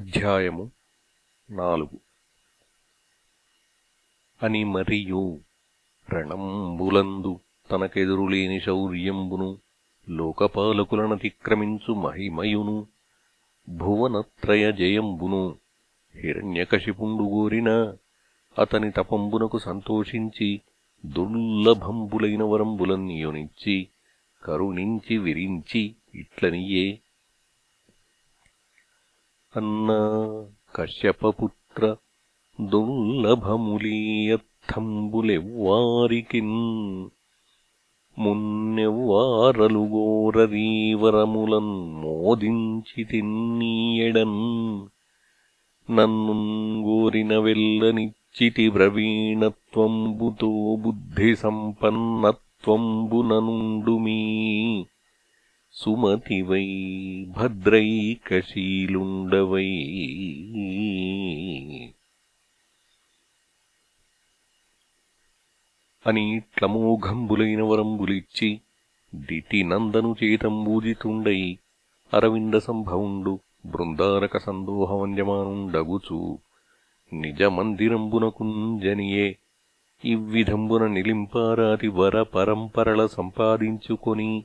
అధ్యాయము నాలుగు. అని మరియు రణంబులందు తనకెదురులేని శౌర్యంబును లోకపాలకులనతిక్రమించు మహిమయును భువనత్రయ జయంబును హిరణ్యకశిపుండు గోరిన అతని తపంబునకు సంతోషించి దుర్లభంబులైన వరంబులన్నియునిచ్చి కరుణించి విరించి ఇట్లనియే అన్నా కశ్యపపుత్ర దుర్లభములీయత్థంబులెవ్వారికిన్ మున్నెవ్వారలుగోరరీవరములన్ మోదించితిన్నీయడన్ నన్నున్ గోరిన వెల్లనిచ్చితి ప్రవీణత్వంబుతో బుద్ధిసంపన్నత్వంబుననుండుమీ సుమతివై భద్రైకశీలుండవై. అనీట్లమోఘంబులైన వరంబులిచ్చి దితినందను అరవిందసంభవుండు అరవింద సంభవుండు బృందారక సందోహవంజమానుండగుచు నిజమందిరంబునకుంజనియే ఇవ్విధంబున నిలింపారాతి వర పరంపరల సంపాదించుకొని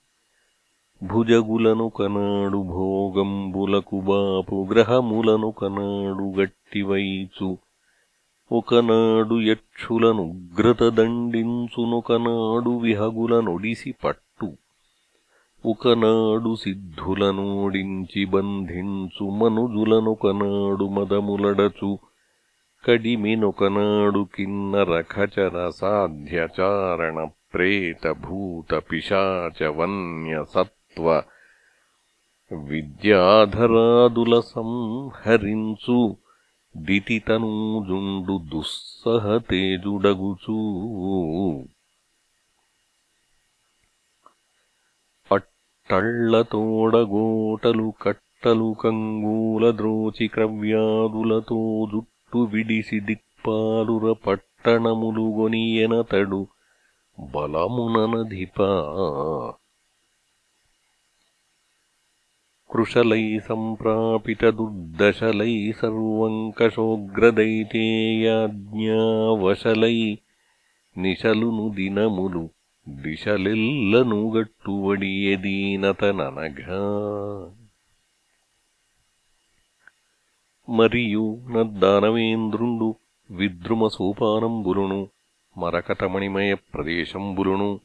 భుజగులను కనాడు భోగంబులకు బాపు గ్రహములను కనాడు గట్టివైచు. ఒకనాడు యక్షులనుగ్రత దండించునొకనాడు విహగులనొడిసి పట్టు. ఒకనాడు సిద్ధులనోడించి బంధించు మనుజులనొకనాడు మదములడచు. కడిమినొకనాడు కిన్నర ఖచర సాధ్యచారణ ప్రేతభూత పిశాచ వన్య సత్ విద్యాధరాదుల సంహరించు దితితనూజుండు దుస్సహతేజుడగుచూ. అట్టళ్ళతోడగోటలు కట్టలు కంగూల ద్రోచి క్రవ్యాదులతో జుట్టు విడిసి దిక్పాలుర పట్టణములు గొనియనతడు బలముననధిపా. కృశలై సంప్రాపిత దుర్దశలై సర్వంకషోగ్రదైతేయాజ్ఞావశలై నిశలును దినములు దిశలెల్లను మరియు నద్దానవేంద్రుండు విద్రుమ మరకటమణిమయ మరకతమణిమయ ప్రదేశంబులును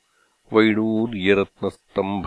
వైడూర్యరత్నస్తంభ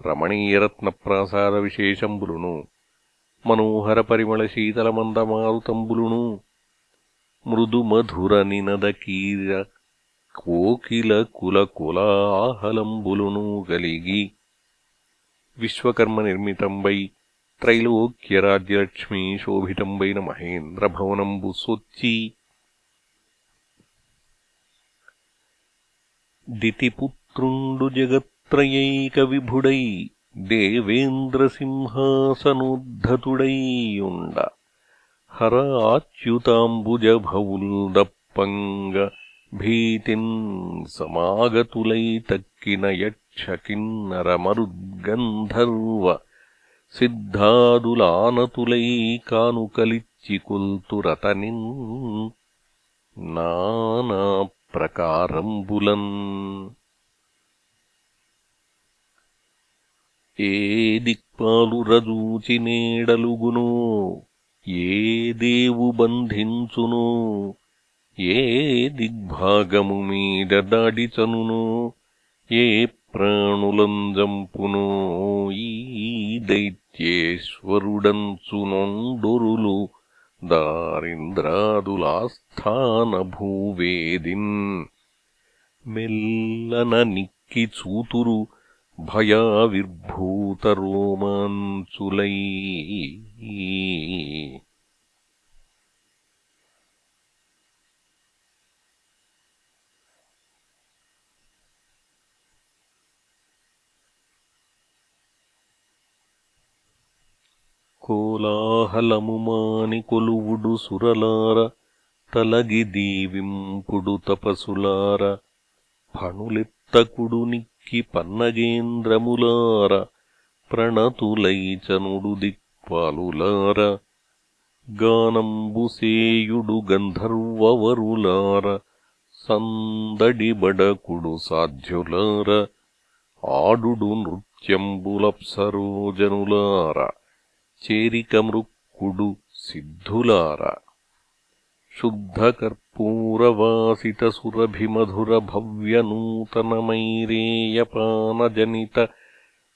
రమణీయరత్నప్రాసాదవిశేషంబులును. కుసుమ ఫలభరిత మనోహర పరిమళ మృదు మధుర నినద కీర కోకిల కుల కులాహలంబులును కలిగి విశ్వకర్మ నిర్మితంబై త్రైలోక్యరాజ్యలక్ష్మీ శోభితంబైన మహేంద్రభవనంబు సొచ్చి దితిపుత్రుండు జగత్ त्रयैकविभुडै देवेन्द्रसिंहासनोद्धतुडैयुण्ड। हराच्युताम्बुजभौल्दप्पङ्ग भीतिम् समागतुलैतक्किनयक्षकिन्नरमरुद्गन्धर्व सिद्धादुलानतुलैकानुकलिचिकुल्तु रतनिन् नानाप्रकारम्बुलन्। ఏ దిక్పాలురదూచి నేడలుగునో? ఏ దేవు బంధించునో? ఏ దిగ్భాగము మీద దాడిచనునో? ఏ ప్రాణులంజంపునో? ఈ దైత్యేశ్వరుడంచునొండొరులు దారింద్రాదులాస్థాన భూవేదిన్ మెల్లన నిక్కి చూతురు భయావిర్భూతరోమాంచులై కోలాహలము కొలువుడు సురలార తలగి దీవింపుడు తపసులార తకుడు నిక్కి పన్నగేంద్రములార ప్రణతులైచనుడు దిక్పాలులార గానంబుసేయుడు గంధర్వవరులార సందడిబడకుడు సాధ్యులార ఆడుడు నృత్యంబులప్సరోజనులార చేరికమృక్కుడు సిద్ధులార. शुद्धकर्पूरवासितसुरभिमधुरभव्यनूतनमैरेयपानजनित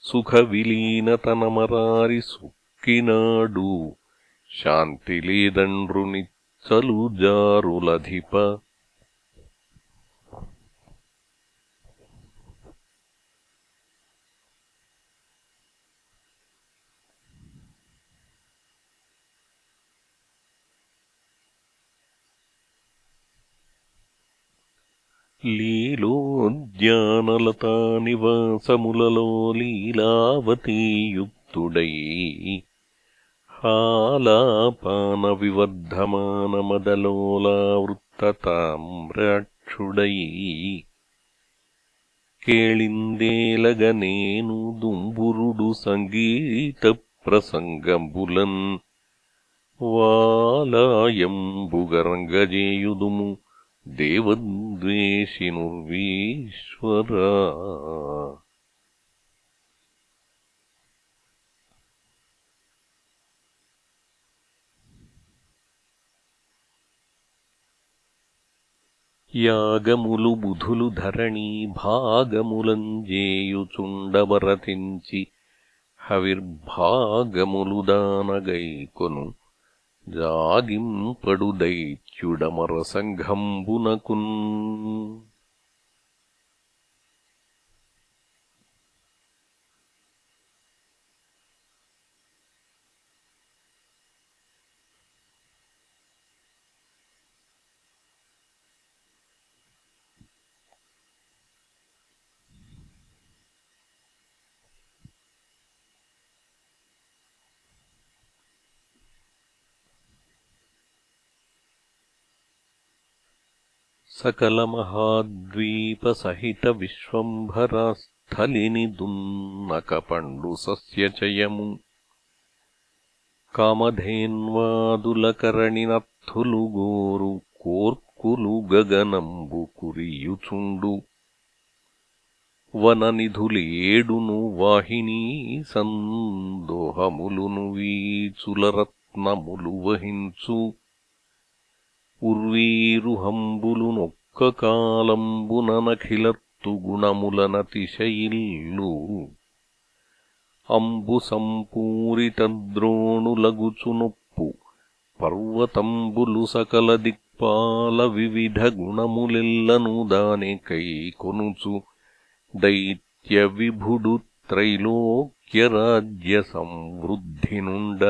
सुखविलीनतनमरारिसुक्किनाडू जारुलधिप లీలోద్యానలతానివాసములలో లీలావతీయుక్తుడై హాలాపాన కేళిందేలగనేను దుంబురుడు సంగీత ప్రసంగంబులన్ వాలాయంబుగరంగజేయుదుము దేవద్వేషినుర్వీశ్వరా యాగములు బుధులు ధరణీ భాగములంజేయుచుండవరతించి హవిర్భాగములు దానగైకొను जागिम् पडुदैच्युडमरसङ्घम्बुनकुन्। సంఘంబునకున్ సకలమహాద్వీపసహిత విశ్వంభరాస్థలిని దున్నకపండు సస్యచయము కామధేన్వాదులకరణినత్థులు గోరు కోర్కులు గగనంబు కురియుచుండు వననిధులేడును వాహినీ సందోహములును వీచులరత్నములు వహించు ఉర్వీరుహంబులునొక్క కాలంబుననఖిలత్తు గుణములనతిశయిల్లు అంబు సంపూరితద్రోణులగుచునొప్పు పర్వతంబులు సకల దిక్పాల వివిధ గుణములెల్లను దానికై కొనుచు దైత్య విభుడు త్రైలోక్యరాజ్య సంవృద్ధినుండ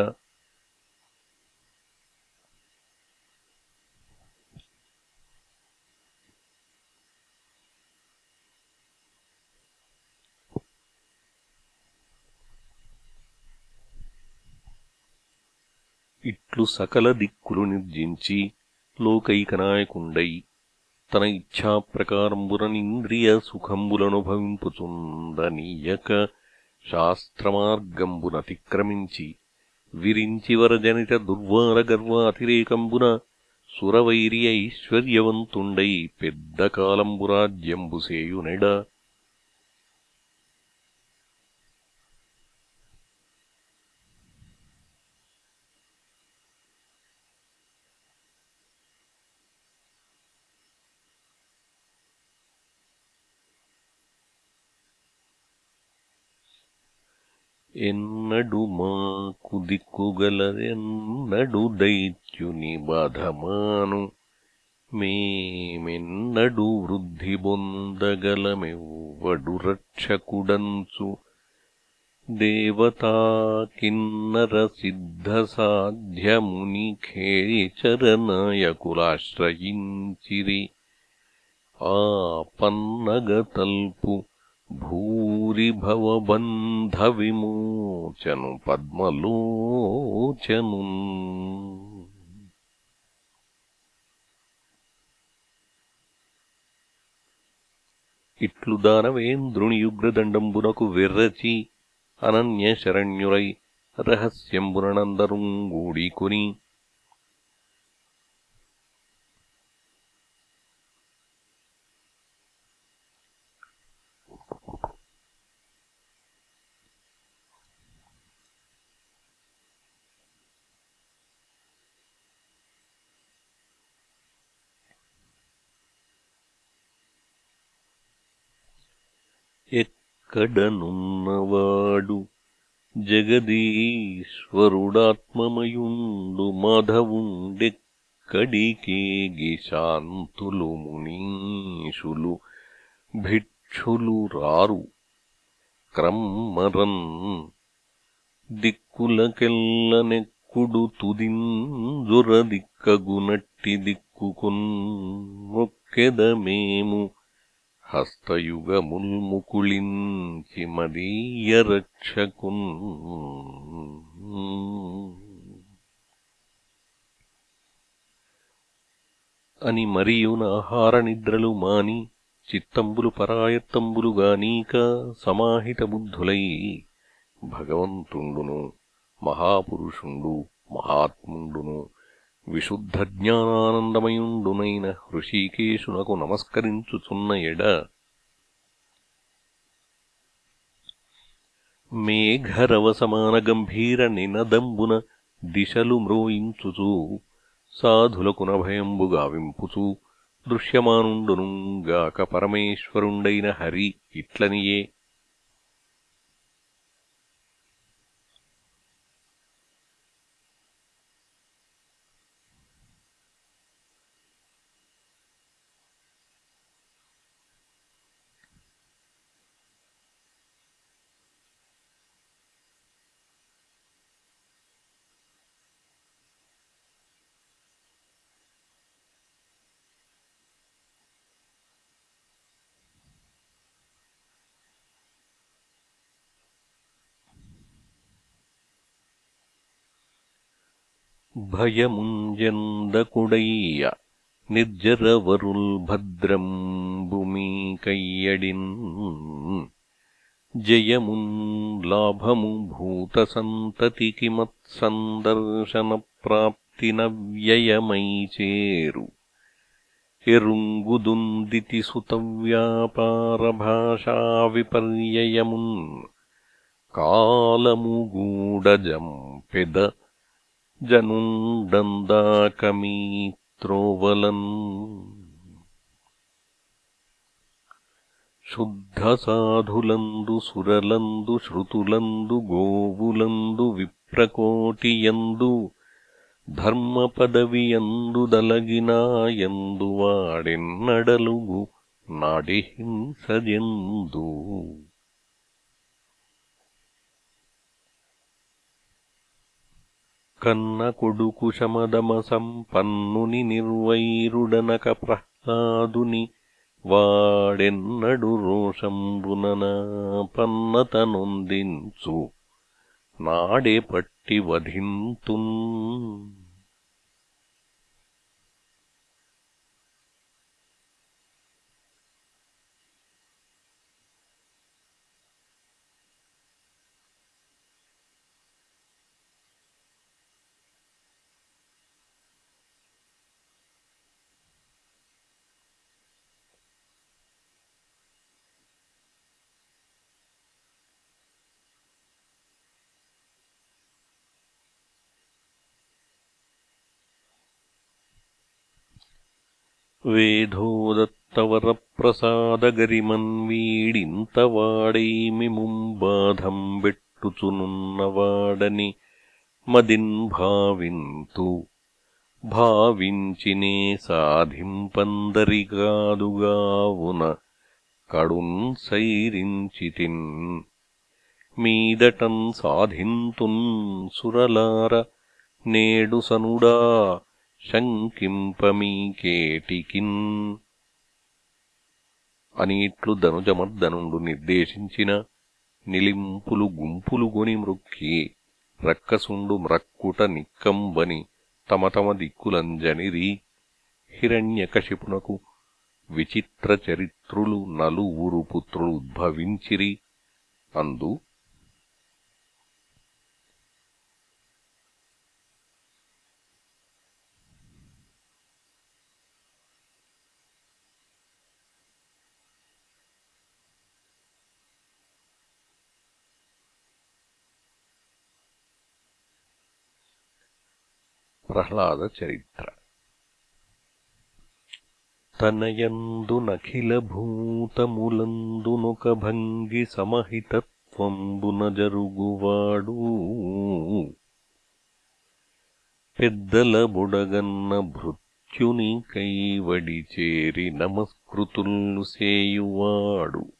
ఇట్లు సకల దిక్కులు నిర్జించి లోకైకనాయకుండై తన ఇచ్ఛాప్రకారంబురనింద్రియ సుఖంబులనుభవింపుచుందనీయక శాస్త్రమార్గంబునతిక్రమించి విరించి వరజనిత దుర్వార గర్వాతిరేకంబున సురవైర్య ఐశ్వర్యవంతుండై పెద్ద కాలంబురాజ్యంబుసేయునెడ ఎన్నడు మాకు దిక్కుగలరెన్నడు దైత్యుని బాధమాను. మేమెన్నడు వృద్ధి బొందగలమెవ్వడు రక్షకుడంచు. దేవతా కిన్నర సిద్ధ సాధ్యముని భూరిభవబంధవిమోచను పద్మలోచను ఇట్లు దానవేంద్రునియుగ్రదండంబునకు విర్రచి అనన్యశరణ్యురై రహస్యంబుననందరుంగూడీకొని ఎక్కడనున్నవాడు జగదీశ్వరుడాత్మమయుండు మాధవుండెక్కడికేగి శాంతులు మునీషులు భిక్షులు రారు క్రమ్మరన్ దిక్కులకెల్లనెక్కుడు తుదింజురదిక్కగునట్టి దిక్కుకున్ మొక్కెద మేము మదీయ రక్షకున్ అని మరియునాహార నిద్రలు మాని చిత్తంబులు పరాయత్తంబులు గానీక సమాహిత బుద్ధులై భగవంతుండును మహాపురుషుండు మహాత్ముండును. విశుద్ధజ్ఞానానందమయుండునైన హృషీకేశునకు నమస్కరించుచున్న ఎడ మేఘరవసమాన గంభీర నినదంబున దిశలు మ్రోయించుచూ సాధులకున నభయంబు గావింపుచూ దృశ్యమానుండునుగాక పరమేశ్వరుండైన హరి ఇట్లనియే. భయముంజెందకుడయ్య నిర్జరవరుల్భద్రంబుమీకయ్యడిన్ జయమున్ లాభము భూతసంతతికి మత్సందర్శన ప్రాప్తిన వ్యయమైచేరు ఎరుంగుదుందితి సుతవ్యాపారభాషా విపర్యయమున్. కాలముగూడజం పెద జనుండందాకమీత్రోవలన్. శుద్ధ సాధులందు సురలందు శృతులందు గోవులందు విప్రకోటియందు ధర్మ పదవియందు దలగినాయందు వాడెన్నడలుగు కన్న కొడుకు శమదమ సంపన్నుని నిర్వైరుడనక ప్రహ్లాదుని వాడెన్నడు రోషంబుననాపన్నతనొందించు నాడే పట్టి వధింతున్ వేధోదత్తవరప్రసాదగరిమన్వీడింతవాడైమి ముంబాధం బెట్టు పట్టుచునున్నవాడని మదిన్ భావింతు భావించినే సాధింపందరిగాదుగావున కడున్ సైరించితిన్ మీదటన్ సాధింతున్ సురలార నేడు సనుడా శంకింపమీకేటికిన్. అనిట్లు దనుజమర్దనుండు నిర్దేశించిన నిలింపులు గుంపులు గొని మృక్కి రక్కసుండు మ్రక్కుట నిక్కంబని తమ తమ దిక్కులంజనిరి. హిరణ్యకశిపునకు విచిత్ర చరిత్రులు నలువురు పుత్రులు ఉద్భవించిరి. అందు ప్రహ్లాద చరిత్ర. తనయందునఖిలభూతములందునొక సమహితత్వంబున జరుగువాడు. పెద్దల బుడగన్న భృత్యుని కైవడి చేరి నమస్కృతుల్లు సేయువాడు.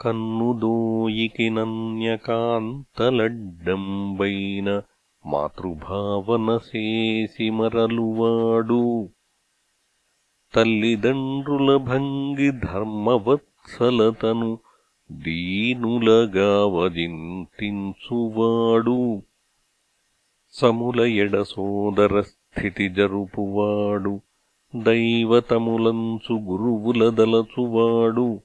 కన్నుదోయికి మాతృభావనసేసి మరలువాడు. తల్లిదండ్రుల భంగి ధర్మవత్సలతను దీనులగావజింతించువాడు. సముల ఎడ సోదర స్థితి జరుపువాడు. దైవతములంచు గురువులదలచువాడు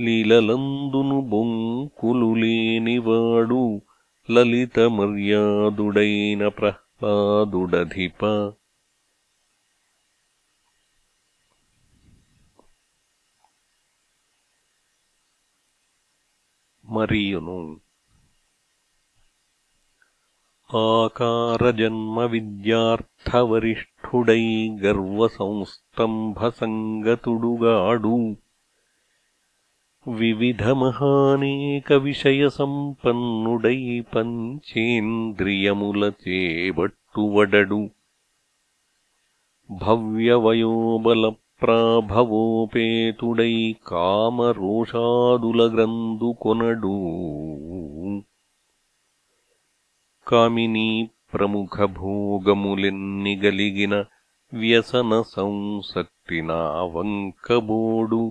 లీలలందును బొంకులు లేనివాడు. లలిత మర్యాదుడైన ప్రహ్లాదుడధిప మరియును ఆకారజన్మ విద్యార్థవరిష్ఠుడై గర్వసంస్తంభసంగతుడుగాడు विविधमहानेकविषयसम्पन्नुडै पञ्चेन्द्रियमुलचेबट्टुवडडु भव्यवयोबलप्राभवोपेतुडै कामरोषादुलग्रन्तुकोनडू कामिनीप्रमुखभोगमुलिन्निगलिगिन व्यसनसंसक्तिनावङ्कबोडु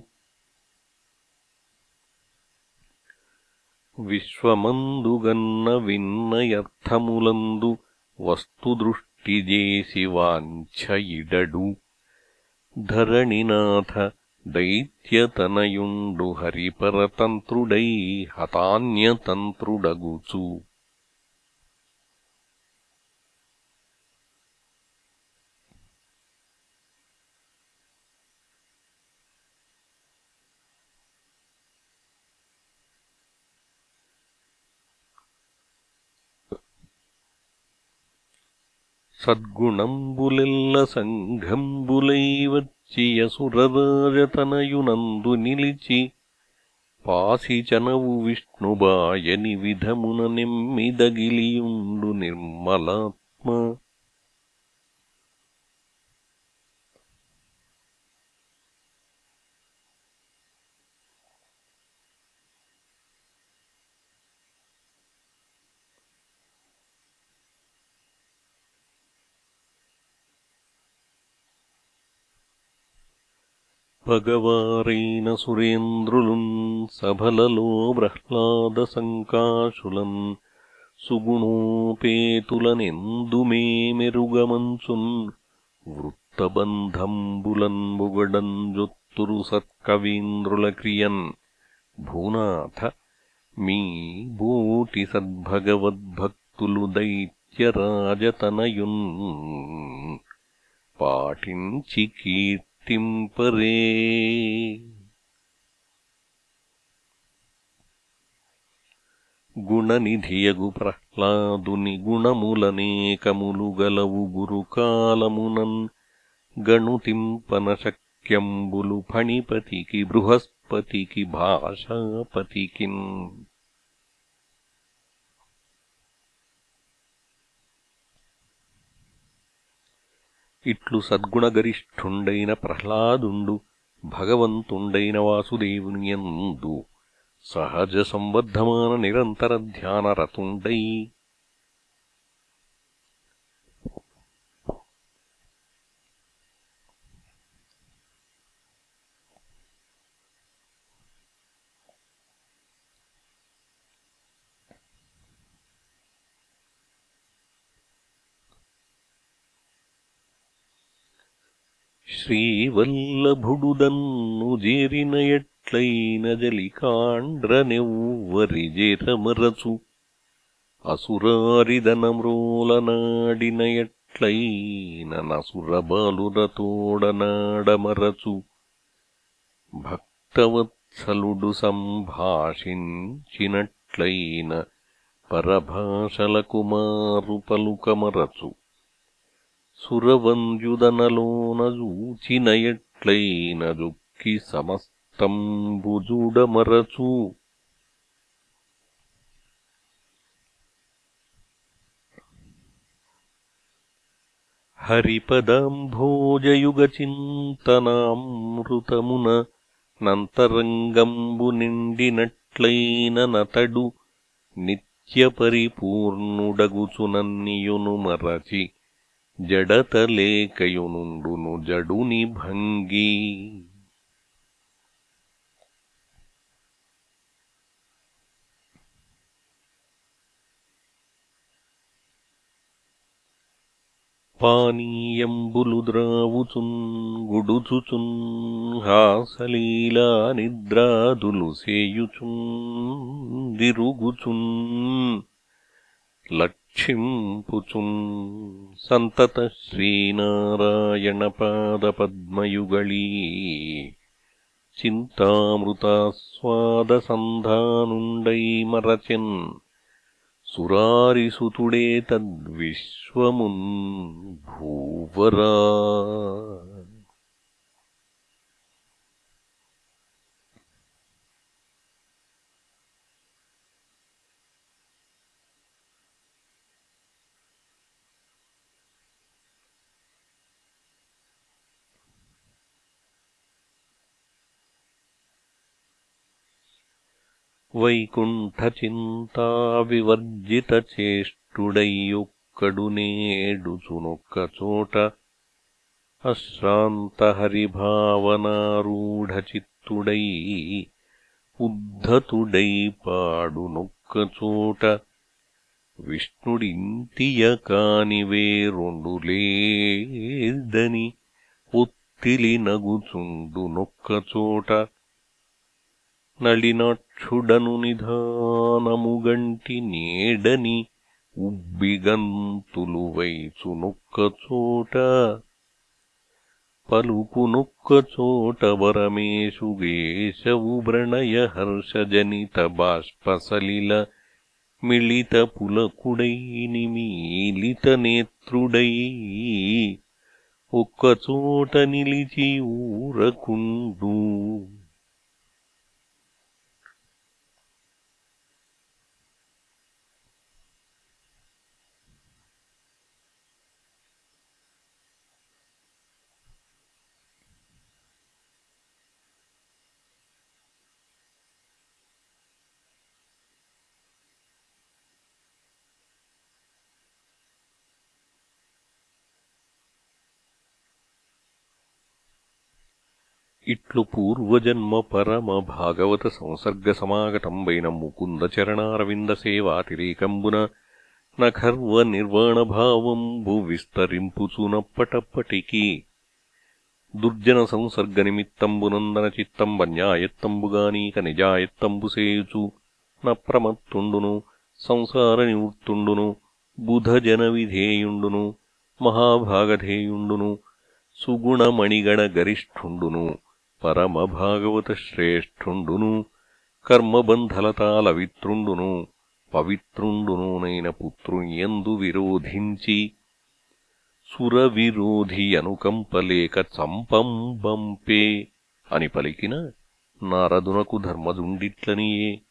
విశ్వమందుగన్న విన్నయర్థములందు వస్తుదృష్టిజేసి వాంఛయిడడు. ధరణినాథ దైత్యతనయుండు హరిపరతంత్రుడై హతాన్యతంత్రుడగుచు. సద్గుణంబులెల్ల సంఘంబులైవచ్చియసురరాజతనయునందు నిలిచి పాసిచనవు విష్ణుబాయని విధమున నెమ్మిదగిలియుండు నిర్మలాత్మ भगवारेण सुरेन्द्रुलुम् सफललो प्रह्लादसङ्काशुलन् सुगुणोपेतुलनेन्दुमे मेरुगमंसुन् वृत्तबन्धम्बुलम् बुगडम् जोत्तुरुसत्कवीन्दुलक्रियन् मी बोटिसद्भगवद्भक्तुलुदैत्यराजतनयुन् पाटिञ्चिकीर् భూనాథ మీ బోటి సద్భగవద్భక్తులు దైత్యరాజతనయున్ పాటించి కీర్తి తింపరే గుణనిధియగు ప్రహ్లాదుని గుణములనేకములు గలవు గురుకాలమునన్ గణుతింపన శక్యంబులు ఫణిపతికి బృహస్పతికి భాషాపతికిన్ ఇట్లు సద్గుణగరిష్ఠుండైన ప్రహ్లాదుండు భగవంతుండైన వాసుదేవునియందు సహజ సంవర్ధమాన నిరంతర ధ్యానరతుండై శ్రీవల్లభుడుదన్ను జేరిన ఎట్లైన జలికాండ్రనెవ్వరిజేరమరచు అసురారిదనమ్రోలనాడిన ఎట్లైన నసురబాలురతోడనాడమరచు. భక్తవత్సలుడు సంభాషించినట్లైన పరభాషల కుమారు పలుకమరచు సురవంద్యుదనలోన జొక్కి సమస్తంబుజుడమరచు హరిపదాంభోజయుగచింతనామృతమున నంతరంగంబు నిండినట్లైన నతడు నిత్యపరిపూర్ణుడగుచునన్నియును మరచి. జడతలేకయునుండును జడుని భంగి పానీయంబులు ద్రావుచున్ గుడుచుచున్ హాసలీలా నిద్రాదులు సేయుచున్ దిరుగుచున్ లక్ क्षिम् पुचुम् सन्ततश्रीनारायणपादपद्मयुगली चिन्तामृतास्वादसन्धानुण्डैमरचिन् सुरारिसुतुडेतद्विश्वमुन् भूवरा। వైకుంఠచింతావివర్జితచేష్టుడయ్యొక్కడు అశ్రాంతహరిభావనారూఢచిత్తుడై ఉద్ధతుడై పాడునొక్కచోట విష్ణుడింతియ కానివే రొండులేదని ఒత్తిలి నగుచుండునొక్కచోట నళినాక్షుడను నిధానముగంటి నేడని ఉబ్బిగంతులు వైచునొక్కచోట పలుకునొక్కచోట వరమేషు గేశవు వ్రణయ హర్షజనిత బాష్పసలిల మిళిత పులకుడై నిమీలిత నేత్రుడై. ఒక్కచోట నిలిచి ఊరకుండు ఇట్లు పూర్వజన్మ పరమ భాగవత సంసర్గ సమాగతంబైన ముకుంద చరణారవింద సేవాతిరేకంబున నఖర్వ నిర్వాణభావంబు విస్తరింపుచునప్పటప్పటికి దుర్జన సంసర్గ నిమిత్తంబునందన చిత్తంబన్యాయత్తంబుగానీక నిజాయత్తంబు సేయుచు నప్రమత్తుండును సంసార నివృత్తుండును బుధజన విధేయుండును మహాభాగధేయుండును సుగుణమణిగణ గరిష్ఠుండును. పరమభాగవత శ్రేష్ఠుండును కర్మబంధలతాలవిత్రుండును పవిత్రుండునూనైన పుత్రుణ్యందు విరోధించి సురవిరోధి అనుకంపలేక చంపంబంపే అని పలికిన నారదునకు ధర్మదుండిట్లనియే.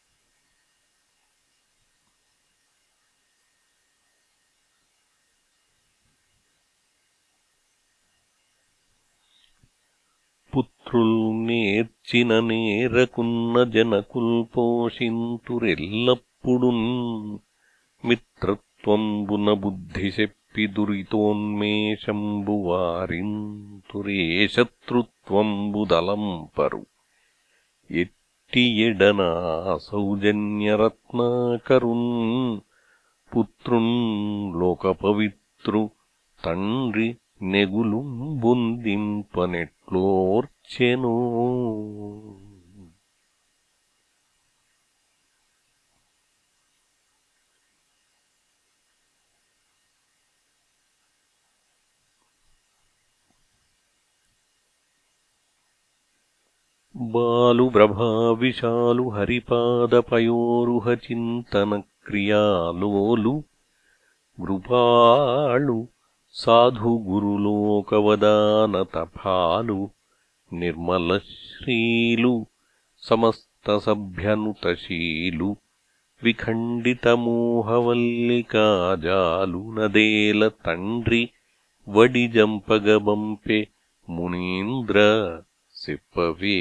మెచ్చిన నేరకున్న జనకుల్పోషింతురెల్లప్పుడున్ మిత్రత్వంబున బుద్ధి చెప్పి దురితోన్మేషంబు వారింతురే ఎట్టి ఎడనా సౌజన్యరత్నాకరున్ పుత్రున్ లోకపవిత్రు తండ్రి నెగులుం బొందింపనెట్లోర్ బాలు ప్రభావిశాలు హరిపాదపయోరుహ చింతన క్రియాలోలు గృపాళు సాధు గురులోకవదానతఫాలు నిర్మలశ్రీలు సమస్త సభ్యనుతశీలు నదేల తండ్రి వడిజంపగబంపె మునీంద్ర సిప్పవే.